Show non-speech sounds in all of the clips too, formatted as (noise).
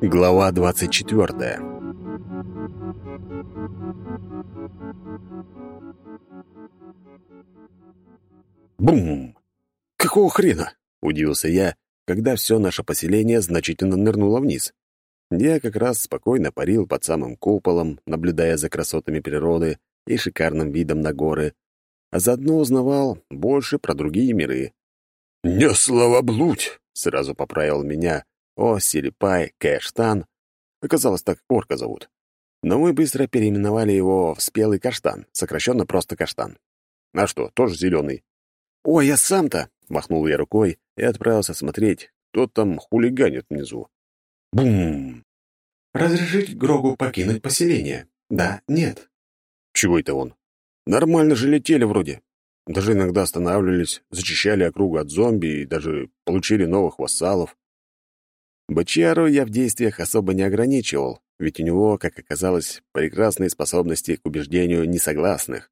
Глава 24 Бум! Какого хрена? Удивился я, когда все наше поселение значительно нырнуло вниз. Я как раз спокойно парил под самым куполом, наблюдая за красотами природы и шикарным видом на горы, а заодно узнавал больше про другие миры. «Не словоблудь!» — сразу поправил меня О Силипай Кэштан. Оказалось, так орка зовут. Но мы быстро переименовали его в Спелый Каштан, сокращенно просто Каштан. А что, тоже зеленый. «Ой, я сам-то!» — махнул я рукой и отправился смотреть, кто там хулиганит внизу. Бум! «Разрешить Грогу покинуть поселение? Да, нет». Чего это он? Нормально же летели вроде. Даже иногда останавливались, зачищали округу от зомби и даже получили новых вассалов. Бачару я в действиях особо не ограничивал, ведь у него, как оказалось, прекрасные способности к убеждению несогласных.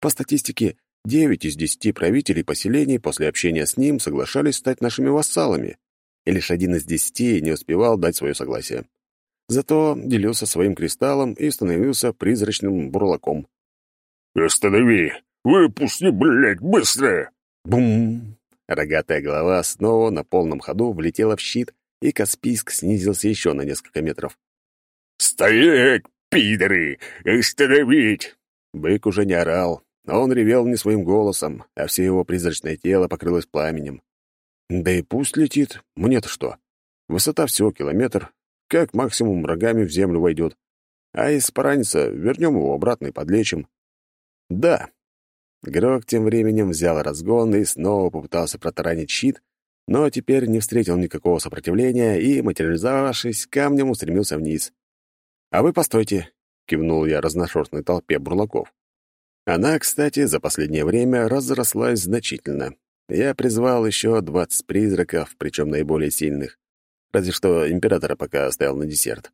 По статистике, девять из десяти правителей поселений после общения с ним соглашались стать нашими вассалами, и лишь один из десяти не успевал дать свое согласие. Зато делился своим кристаллом и становился призрачным бурлаком. «Останови! Выпусти, блядь, быстро!» Бум! Рогатая голова снова на полном ходу влетела в щит, и Каспийск снизился еще на несколько метров. «Стоять, пидоры! Остановить!» Бык уже не орал, а он ревел не своим голосом, а все его призрачное тело покрылось пламенем. Да и пусть летит, мне-то что? Высота всего километр, как максимум рогами в землю войдет. А из поранится, вернем его обратно и подлечим. Да. Грок тем временем взял разгон и снова попытался протаранить щит, но теперь не встретил никакого сопротивления и, материализовавшись, камнем устремился вниз. «А вы постойте», — кивнул я разношерстной толпе бурлаков. Она, кстати, за последнее время разрослась значительно. Я призвал еще двадцать призраков, причем наиболее сильных. Разве что императора пока оставил на десерт.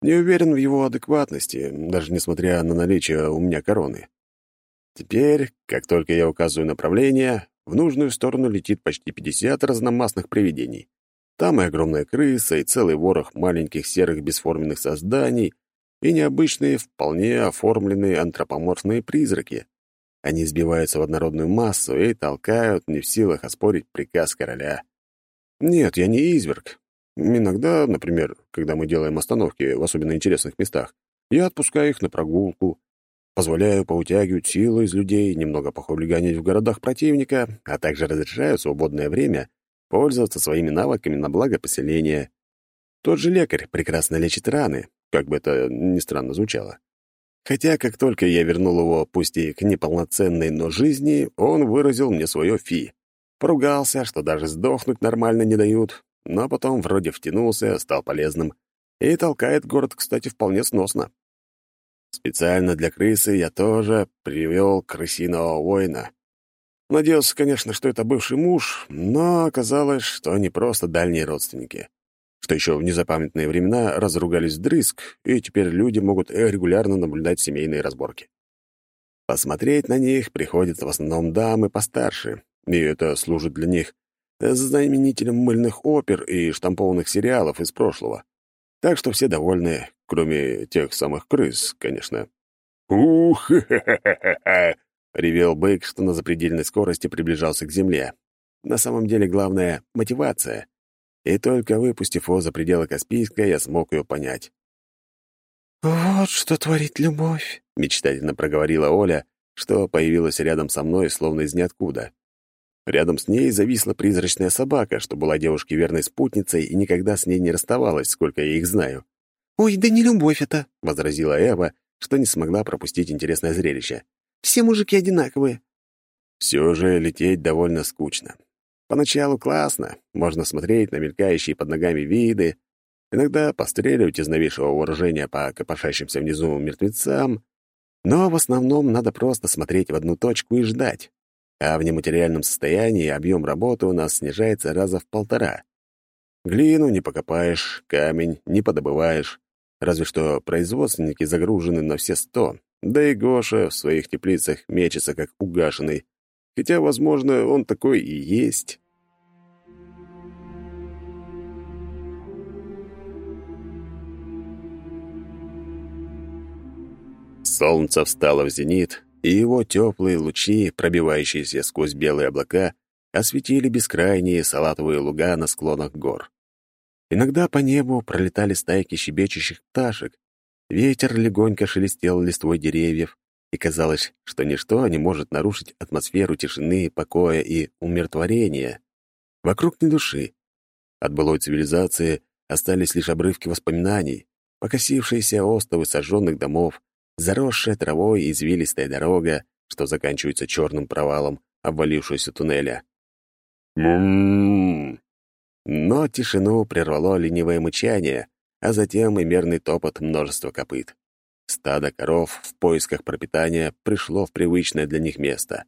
Не уверен в его адекватности, даже несмотря на наличие у меня короны. Теперь, как только я указываю направление, в нужную сторону летит почти 50 разномастных привидений. Там и огромная крыса, и целый ворох маленьких серых бесформенных созданий, и необычные, вполне оформленные антропоморфные призраки. Они сбиваются в однородную массу и толкают, не в силах оспорить приказ короля. Нет, я не изверг. Иногда, например, когда мы делаем остановки в особенно интересных местах, я отпускаю их на прогулку, позволяю поутягивать силу из людей, немного похулиганить в городах противника, а также разрешаю свободное время пользоваться своими навыками на благо поселения. Тот же лекарь прекрасно лечит раны, как бы это ни странно звучало. Хотя, как только я вернул его, пусть и к неполноценной, но жизни, он выразил мне свое фи. Поругался, что даже сдохнуть нормально не дают, но потом вроде втянулся, стал полезным. И толкает город, кстати, вполне сносно. Специально для крысы я тоже привел крысиного воина. Надеялся, конечно, что это бывший муж, но оказалось, что они просто дальние родственники. Что еще в незапамятные времена разругались дрызг, и теперь люди могут регулярно наблюдать семейные разборки. Посмотреть на них приходят в основном дамы постарше, и это служит для них знаменителем мыльных опер и штампованных сериалов из прошлого. Так что все довольны, кроме тех самых крыс, конечно. «Ух, ха-ха-ха-ха!» (laughs) — ревел бык, что на запредельной скорости приближался к земле. На самом деле главное — мотивация. И только выпустив его за пределы Каспийска, я смог ее понять. «Вот что творит любовь», — мечтательно проговорила Оля, что появилась рядом со мной, словно из ниоткуда. Рядом с ней зависла призрачная собака, что была девушке верной спутницей и никогда с ней не расставалась, сколько я их знаю. «Ой, да не любовь это», — возразила Эва, что не смогла пропустить интересное зрелище. «Все мужики одинаковые». Все же лететь довольно скучно. Поначалу классно, можно смотреть на мелькающие под ногами виды, иногда постреливать из новейшего вооружения по копошащимся внизу мертвецам, но в основном надо просто смотреть в одну точку и ждать а в нематериальном состоянии объем работы у нас снижается раза в полтора. Глину не покопаешь, камень не подобываешь, Разве что производственники загружены на все сто, да и Гоша в своих теплицах мечется как угашенный. Хотя, возможно, он такой и есть. Солнце встало в зенит, и его теплые лучи, пробивающиеся сквозь белые облака, осветили бескрайние салатовые луга на склонах гор. Иногда по небу пролетали стайки щебечущих пташек, ветер легонько шелестел листвой деревьев, и казалось, что ничто не может нарушить атмосферу тишины, покоя и умиротворения. Вокруг ни души. От былой цивилизации остались лишь обрывки воспоминаний, покосившиеся остовы сожженных домов, заросшая травой и извилистая дорога, что заканчивается черным провалом обвалившегося туннеля. М-м-м. Но тишину прервало ленивое мычание, а затем и мерный топот множества копыт. Стадо коров в поисках пропитания пришло в привычное для них место.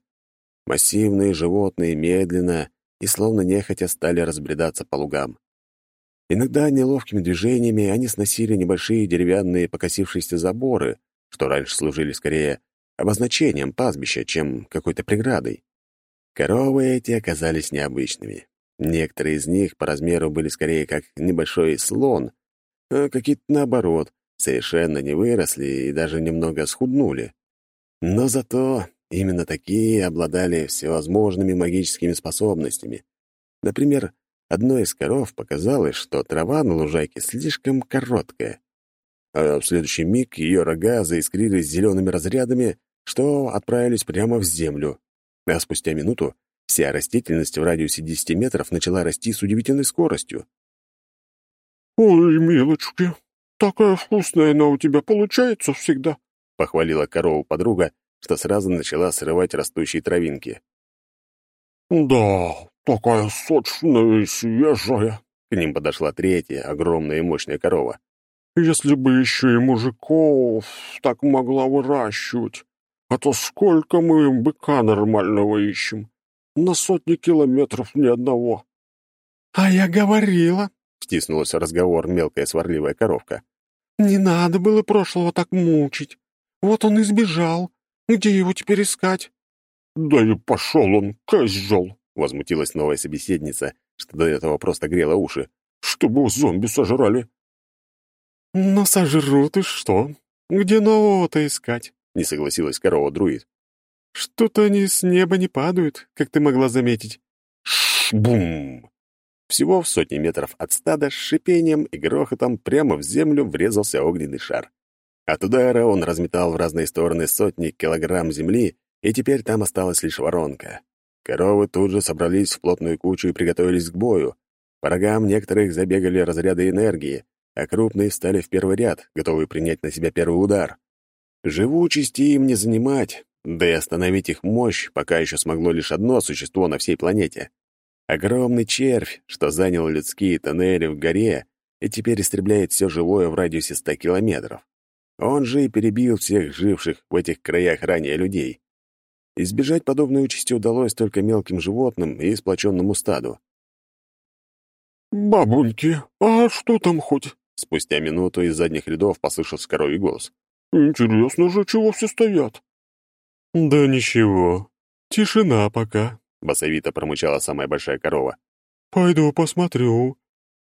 Массивные животные медленно и словно нехотя стали разбредаться по лугам. Иногда неловкими движениями они сносили небольшие деревянные покосившиеся заборы, что раньше служили скорее обозначением пастбища, чем какой-то преградой. Коровы эти оказались необычными. Некоторые из них по размеру были скорее как небольшой слон, а какие-то, наоборот, совершенно не выросли и даже немного схуднули. Но зато именно такие обладали всевозможными магическими способностями. Например, одной из коров показалось, что трава на лужайке слишком короткая а в следующий миг ее рога заискрились зелеными разрядами, что отправились прямо в землю. А спустя минуту вся растительность в радиусе 10 метров начала расти с удивительной скоростью. «Ой, милочки, такая вкусная она у тебя получается всегда», — похвалила корову подруга, что сразу начала срывать растущие травинки. «Да, такая сочная и свежая», — к ним подошла третья, огромная и мощная корова. Если бы еще и мужиков так могла выращивать, а то сколько мы быка нормального ищем. На сотни километров ни одного. — А я говорила, — стиснулась в разговор мелкая сварливая коровка. — Не надо было прошлого так мучить. Вот он и сбежал. Где его теперь искать? — Да и пошел он, козел! — возмутилась новая собеседница, что до этого просто грела уши. — Чтобы зомби сожрали. «Но сожрут и что? Где нового-то искать?» — не согласилась корова-друид. «Что-то они с неба не падают, как ты могла заметить». Бум! Всего в сотни метров от стада с шипением и грохотом прямо в землю врезался огненный шар. От удара он разметал в разные стороны сотни килограмм земли, и теперь там осталась лишь воронка. Коровы тут же собрались в плотную кучу и приготовились к бою. По рогам некоторых забегали разряды энергии, а крупные встали в первый ряд, готовые принять на себя первый удар. Живучести им не занимать, да и остановить их мощь пока еще смогло лишь одно существо на всей планете. Огромный червь, что занял людские тоннели в горе и теперь истребляет все живое в радиусе ста километров. Он же и перебил всех живших в этих краях ранее людей. Избежать подобной участи удалось только мелким животным и сплоченному стаду. «Бабульки, а что там хоть?» Спустя минуту из задних рядов послышался коровий голос. «Интересно же, чего все стоят?» «Да ничего. Тишина пока», — басовито промычала самая большая корова. «Пойду посмотрю.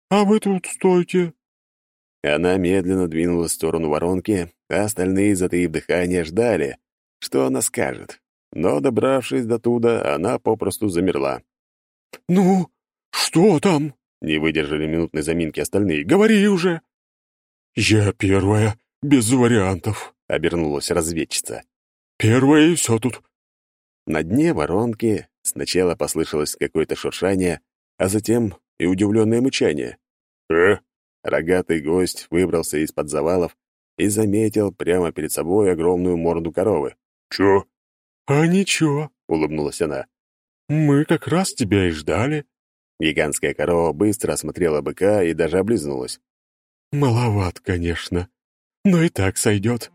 А вы тут стойте». Она медленно двинулась в сторону воронки, а остальные, затаив дыхание, ждали, что она скажет. Но, добравшись до туда, она попросту замерла. «Ну, что там?» — не выдержали минутной заминки остальные. «Говори уже!» «Я первая, без вариантов», — обернулась разведчица. «Первая и все тут». На дне воронки сначала послышалось какое-то шуршание, а затем и удивленное мычание. «Э?» Рогатый гость выбрался из-под завалов и заметил прямо перед собой огромную морду коровы. «Чё?» «А ничего», — улыбнулась она. «Мы как раз тебя и ждали». Гигантская корова быстро осмотрела быка и даже облизнулась. Маловат, конечно, но и так сойдет.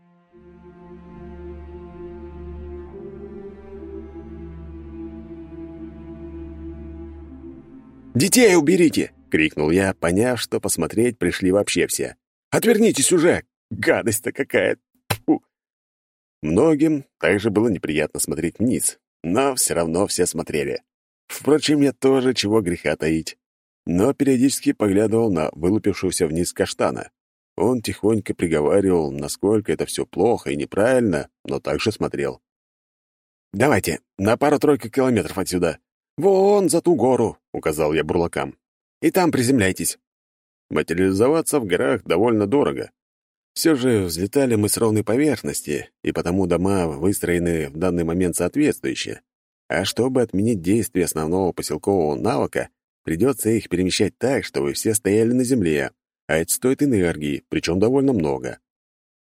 «Детей уберите!» — крикнул я, поняв, что посмотреть пришли вообще все. «Отвернитесь уже! Гадость-то какая!» Фу. Многим также было неприятно смотреть вниз, но все равно все смотрели. Впрочем, я тоже чего греха таить но периодически поглядывал на вылупившегося вниз каштана. он тихонько приговаривал, насколько это все плохо и неправильно, но также смотрел. «Давайте, на пару-тройку километров отсюда. Вон за ту гору», — указал я бурлакам. «И там приземляйтесь». Материализоваться в горах довольно дорого. Все же взлетали мы с ровной поверхности, и потому дома выстроены в данный момент соответствующие. А чтобы отменить действие основного поселкового навыка, придется их перемещать так, чтобы все стояли на земле, а это стоит энергии, причем довольно много.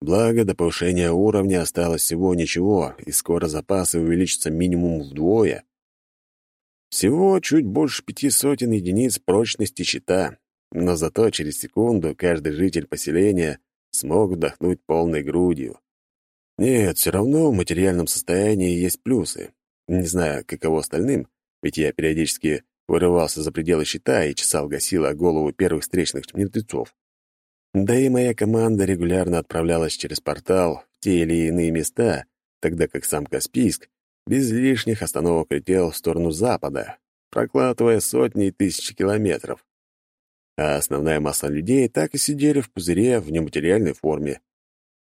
Благо, до повышения уровня осталось всего ничего, и скоро запасы увеличатся минимум вдвое. Всего чуть больше пяти сотен единиц прочности щита, но зато через секунду каждый житель поселения смог вдохнуть полной грудью. Нет, все равно в материальном состоянии есть плюсы. Не знаю, каково остальным, ведь я периодически вырывался за пределы щита и чесал гасила голову первых встречных мертвецов. Да и моя команда регулярно отправлялась через портал в те или иные места, тогда как сам Каспийск без лишних остановок летел в сторону запада, прокладывая сотни и тысячи километров. А основная масса людей так и сидели в пузыре в нематериальной форме.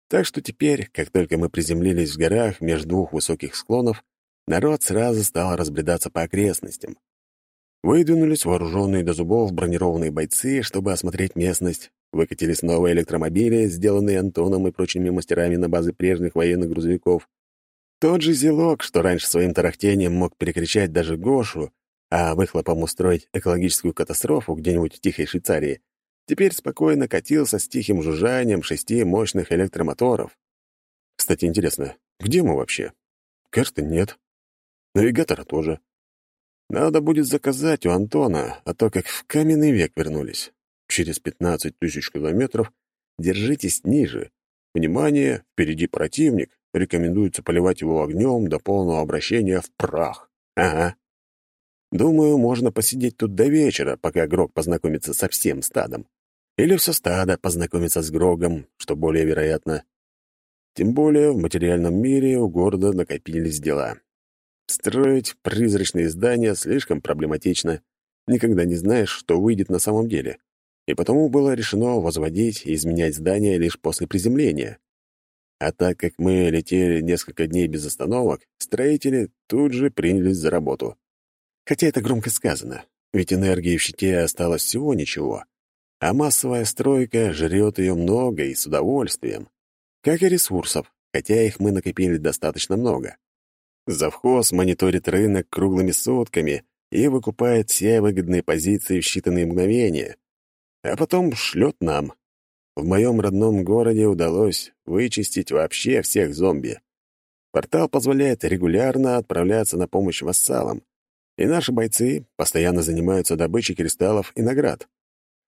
Так что теперь, как только мы приземлились в горах между двух высоких склонов, народ сразу стал разбредаться по окрестностям. Выдвинулись вооруженные до зубов бронированные бойцы, чтобы осмотреть местность, Выкатились новые электромобили, сделанные Антоном и прочими мастерами на базе прежних военных грузовиков. Тот же Зелок, что раньше своим тарахтением мог перекричать даже Гошу, а выхлопом устроить экологическую катастрофу где-нибудь в тихой Швейцарии, теперь спокойно катился с тихим жужжанием шести мощных электромоторов. Кстати, интересно, где мы вообще? Карты нет. Навигатора тоже. Надо будет заказать у Антона, а то как в каменный век вернулись. Через 15 тысяч километров держитесь ниже. Внимание, впереди противник. Рекомендуется поливать его огнем до полного обращения в прах. Ага. Думаю, можно посидеть тут до вечера, пока Грог познакомится со всем стадом. Или все стадо познакомится с Грогом, что более вероятно. Тем более в материальном мире у города накопились дела. Строить призрачные здания слишком проблематично. Никогда не знаешь, что выйдет на самом деле и потому было решено возводить и изменять здание лишь после приземления. А так как мы летели несколько дней без остановок, строители тут же принялись за работу. Хотя это громко сказано, ведь энергии в щите осталось всего ничего, а массовая стройка жрет ее много и с удовольствием, как и ресурсов, хотя их мы накопили достаточно много. Завхоз мониторит рынок круглыми сутками и выкупает все выгодные позиции в считанные мгновения, а потом шлет нам. В моем родном городе удалось вычистить вообще всех зомби. Портал позволяет регулярно отправляться на помощь вассалам, и наши бойцы постоянно занимаются добычей кристаллов и наград.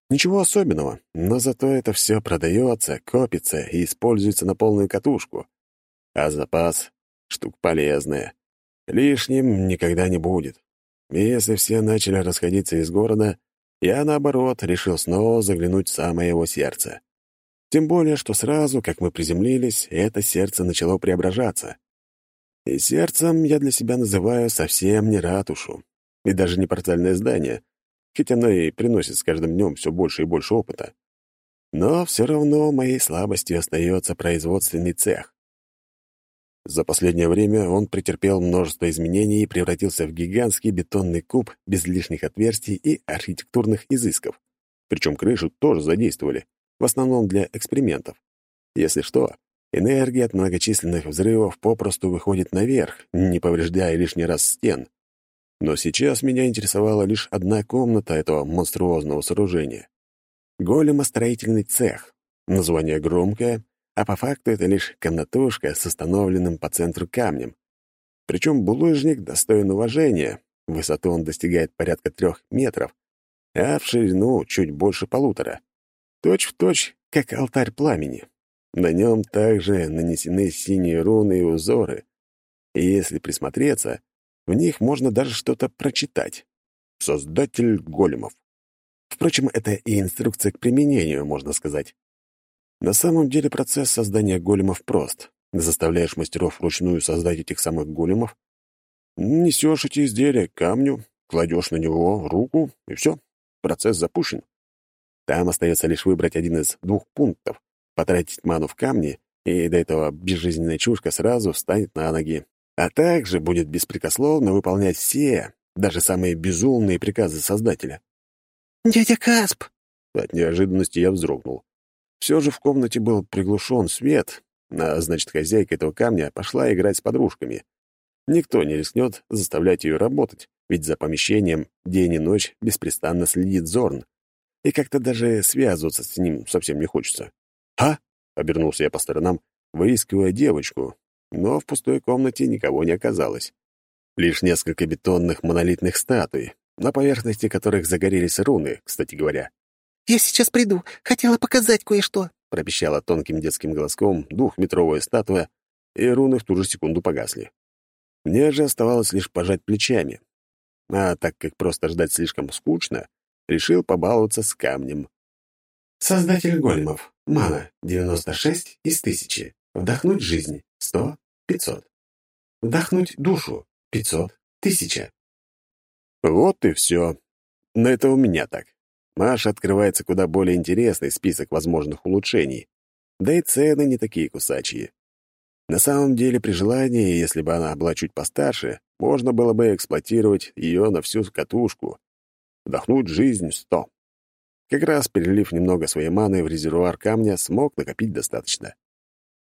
Ничего особенного, но зато это все продается, копится и используется на полную катушку. А запас — штука полезная. Лишним никогда не будет. И если все начали расходиться из города, я, наоборот, решил снова заглянуть в самое его сердце. Тем более, что сразу, как мы приземлились, это сердце начало преображаться. И сердцем я для себя называю совсем не ратушу, и даже не портальное здание, хоть оно и приносит с каждым днем все больше и больше опыта. Но все равно моей слабостью остается производственный цех. За последнее время он претерпел множество изменений и превратился в гигантский бетонный куб без лишних отверстий и архитектурных изысков. Причем крышу тоже задействовали, в основном для экспериментов. Если что, энергия от многочисленных взрывов попросту выходит наверх, не повреждая лишний раз стен. Но сейчас меня интересовала лишь одна комната этого монструозного сооружения. Големостроительный цех. Название громкое, а по факту это лишь комнатушка с установленным по центру камнем. Причем булыжник достоин уважения, высоту он достигает порядка трех метров, а в ширину чуть больше полутора. Точь в точь, как алтарь пламени. На нем также нанесены синие руны и узоры, и если присмотреться, в них можно даже что-то прочитать. Создатель големов. Впрочем, это и инструкция к применению, можно сказать. На самом деле процесс создания големов прост. Заставляешь мастеров вручную создать этих самых големов, несешь эти изделия к камню, кладешь на него руку, и все, процесс запущен. Там остается лишь выбрать один из двух пунктов, потратить ману в камни, и до этого безжизненная чушка сразу встанет на ноги. А также будет беспрекословно выполнять все, даже самые безумные приказы Создателя. «Дядя Касп!» От неожиданности я вздрогнул. Все же в комнате был приглушен свет, а значит, хозяйка этого камня пошла играть с подружками. Никто не рискнет заставлять ее работать, ведь за помещением день и ночь беспрестанно следит Зорн, и как-то даже связываться с ним совсем не хочется. «А?» — обернулся я по сторонам, выискивая девочку, но в пустой комнате никого не оказалось. Лишь несколько бетонных монолитных статуй, на поверхности которых загорелись руны, кстати говоря. «Я сейчас приду. Хотела показать кое-что», — пропищала тонким детским голоском двухметровая статуя, и руны в ту же секунду погасли. Мне же оставалось лишь пожать плечами. А так как просто ждать слишком скучно, решил побаловаться с камнем. Создатель големов. Мана 96 из 1000. Вдохнуть жизнь 100, 500. Вдохнуть душу 500, 1000. Вот и все. Но это у меня так. Маша открывается куда более интересный список возможных улучшений. Да и цены не такие кусачие. На самом деле, при желании, если бы она была чуть постарше, можно было бы эксплуатировать ее на всю катушку. Вдохнуть жизнь сто. Как раз, перелив немного своей маны в резервуар камня, смог накопить достаточно.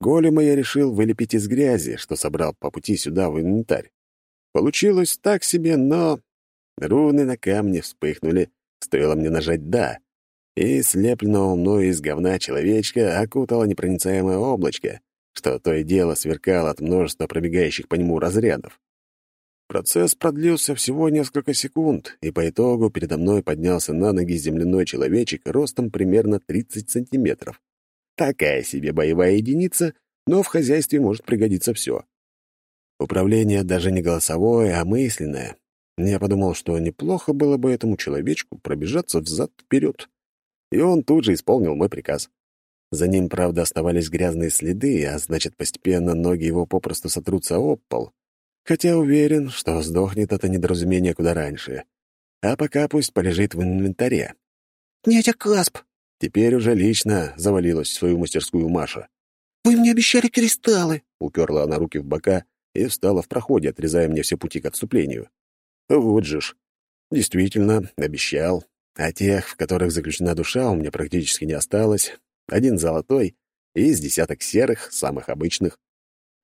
Голема я решил вылепить из грязи, что собрал по пути сюда в инвентарь. Получилось так себе, но... Руны на камне вспыхнули, стоило мне нажать «да», и слепленного мною из говна человечка окутало непроницаемое облачко, что то и дело сверкало от множества пробегающих по нему разрядов. Процесс продлился всего несколько секунд, и по итогу передо мной поднялся на ноги земляной человечек ростом примерно 30 сантиметров. Такая себе боевая единица, но в хозяйстве может пригодиться все. Управление даже не голосовое, а мысленное. Я подумал, что неплохо было бы этому человечку пробежаться взад-вперед. И он тут же исполнил мой приказ. За ним, правда, оставались грязные следы, а значит, постепенно ноги его попросту сотрутся об пол. Хотя уверен, что сдохнет это недоразумение куда раньше. А пока пусть полежит в инвентаре. «Дядя Касп!» Теперь уже лично завалилась в свою мастерскую Маша. «Вы мне обещали кристаллы!» Уперла она руки в бока и встала в проходе, отрезая мне все пути к отступлению. Вот же ж. Действительно, обещал. А тех, в которых заключена душа, у меня практически не осталось. Один золотой и из десяток серых, самых обычных.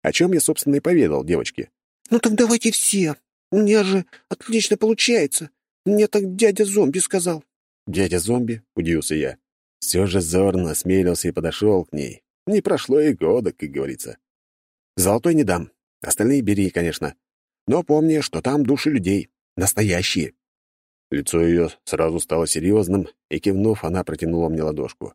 О чем я, собственно, и поведал девочке. «Ну так давайте все. У меня же отлично получается. Мне так дядя зомби сказал». «Дядя зомби?» — удивился я. Все же Зорн осмелился и подошел к ней. Не прошло и года, как говорится. «Золотой не дам. Остальные бери, конечно. Но помни, что там души людей. Настоящие». Лицо ее сразу стало серьезным, и, кивнув, она протянула мне ладошку.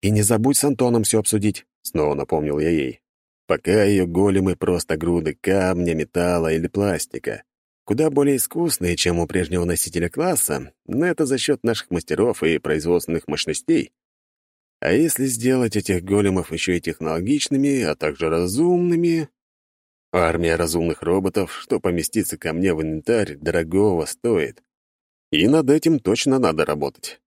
«И не забудь с Антоном все обсудить», — снова напомнил я ей. Пока ее големы просто груды камня, металла или пластика. Куда более искусные, чем у прежнего носителя класса, но это за счет наших мастеров и производственных мощностей. А если сделать этих големов еще и технологичными, а также разумными... Армия разумных роботов, что поместится ко мне в инвентарь, дорогого стоит. И над этим точно надо работать.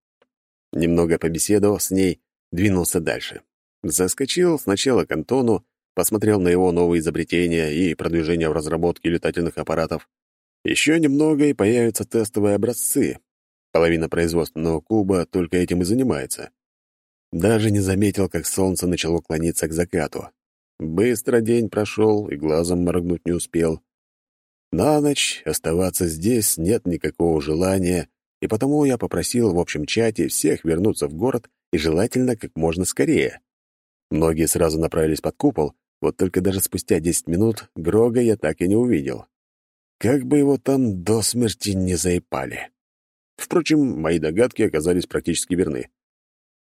Немного побеседовав с ней, двинулся дальше. Заскочил сначала к Антону, посмотрел на его новые изобретения и продвижение в разработке летательных аппаратов. Еще немного, и появятся тестовые образцы. Половина производственного куба только этим и занимается. Даже не заметил, как солнце начало клониться к закату. Быстро день прошел, и глазом моргнуть не успел. На ночь оставаться здесь нет никакого желания, и потому я попросил в общем чате всех вернуться в город и желательно как можно скорее. Многие сразу направились под купол, вот только даже спустя десять минут Грога я так и не увидел. Как бы его там до смерти не заепали. Впрочем, мои догадки оказались практически верны.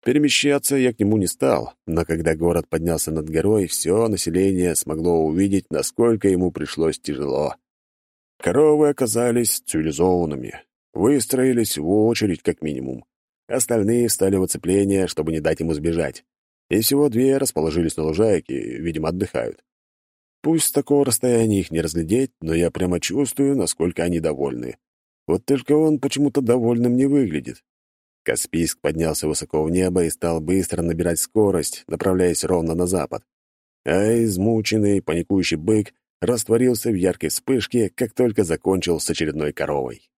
Перемещаться я к нему не стал, но когда город поднялся над горой, все население смогло увидеть, насколько ему пришлось тяжело. Коровы оказались цивилизованными, выстроились в очередь как минимум. Остальные встали в оцепление, чтобы не дать ему сбежать и всего две расположились на лужайке, видимо, отдыхают. Пусть с такого расстояния их не разглядеть, но я прямо чувствую, насколько они довольны. Вот только он почему-то довольным не выглядит. Каспийск поднялся высоко в небо и стал быстро набирать скорость, направляясь ровно на запад. А измученный, паникующий бык растворился в яркой вспышке, как только закончил с очередной коровой.